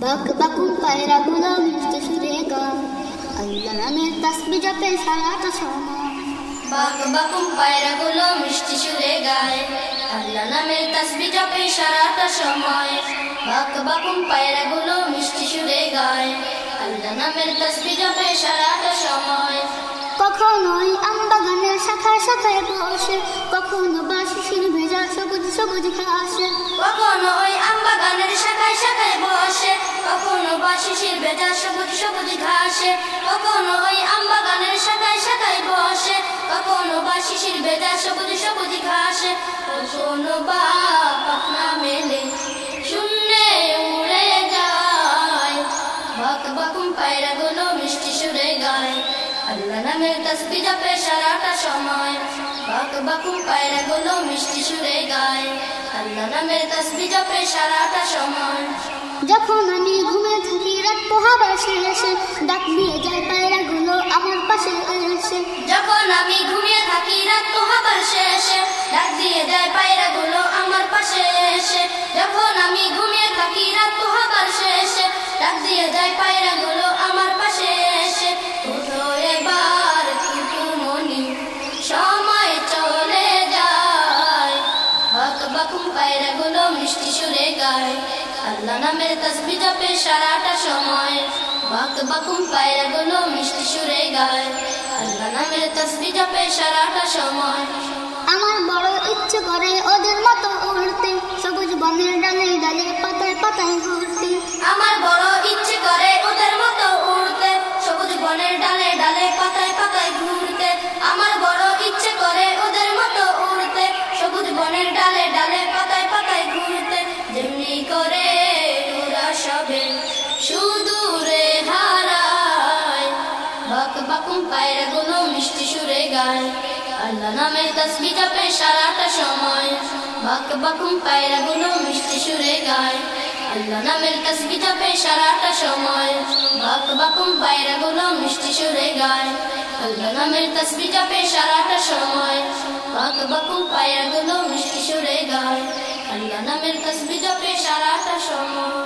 বাক বাকুম পায়রা গুলো মিষ্টি সুরে গায় আল্লাহ নামের তাসবি জপে সারাটা সময় বাক বাকুম পায়রাগুলো মিষ্টি সুরে গায় আল্লাহ নামের তাসবি জপে সারাটা সময় বাক বাকুম পায়রাগুলো মিষ্টি সুরে গায় আল্লাহ নামের তাসবি জপে সারাটা সময় কখনোই আম বাগানের শাখায় শাখায় বসে কখনো বা শিশির ভেজা সবুজ সবুজ ঘাসে কখনো ওই আম্বা কখনো বা শিশির ভেজা সবুজ সবুজ ঘাসে, কখনো ওই আম্বা গানের শাখায় শাখায় বসে, কখনো বা শিশির ভেজা সবুজ সবুজ ঘাসে, কখনো বা পাখনা মেলে শূন্যে উড়ে যায়। বাক বাকুম পায়রা গুলো মিষ্টি সুরে গায়, আল্লাহ নামের তসবি জপে সারাটা সময়। বাক বাকুম পায়রা গুলো মিষ্টি সুরে গায়, আল্লাহ নামের তসবি জপে সারাটা সময়। যখন আমি ঘুমে থাকি, রাত পোহাবার শেষে ডাক দিয়ে যায় পায়রা গুলো আমার পাশে এসে। যখন আমি ঘুমিয়ে থাকি, রাত পোহাবার শেষে ডাক দিয়ে দেয় পায়রা গুলো আমার পাশে এসে। যখন আমি ঘুমিয়ে থাকি, রাত পোহাবার শেষে ডাক দিয়ে দেয় পায়রা গুলো আমার পাশে এসে। এবার সময় চলে যায়। বাক বাকুম পায়রা গুলো মিষ্টি সুরে গায়। আল্লাহ নামের তসবি জপে সারাটা সময়। বাক বাকুম পায়রা গুলো মিষ্টি সুরে গায়। আল্লাহ নামের তসবি জপে সারাটা সময়। আমার বড় ইচ্ছে করে ওদের মতো উড়তে। সবুজ বনের ডালে ডালে পাতায় পাতায় ঘুরতে। আমার বড় ইচ্ছে করে ওদের মতো উড়তে। সবুজ বনের ডালে ডালে পাতায় পাতায় ঘুরতে। আমার বড় ইচ্ছে করে ওদের মতো উড়তে। সবুজ বনের ডালে ডালে পাতায় পাতায় ঘুরতে। যেমনি করে বাক বাকুম পায়রা গুলো মিষ্টি সুরে গায় আল্লাহ নামের তসবি জপে সারাটা সময় বাক বাকুম পায়রা গুলো মিষ্টি সুরে গায় আল্লাহ নামের তসবি জপে সারাটা সময় বাক বাকুম পায়রা গুলো মিষ্টি সুরে গায় আল্লাহ নামের তসবি জপে সারাটা সময় বাক বাকুম পায়রা গুলো মিষ্টি সুরে গায় আল্লাহ নামের তসবি জপে সারাটা সময়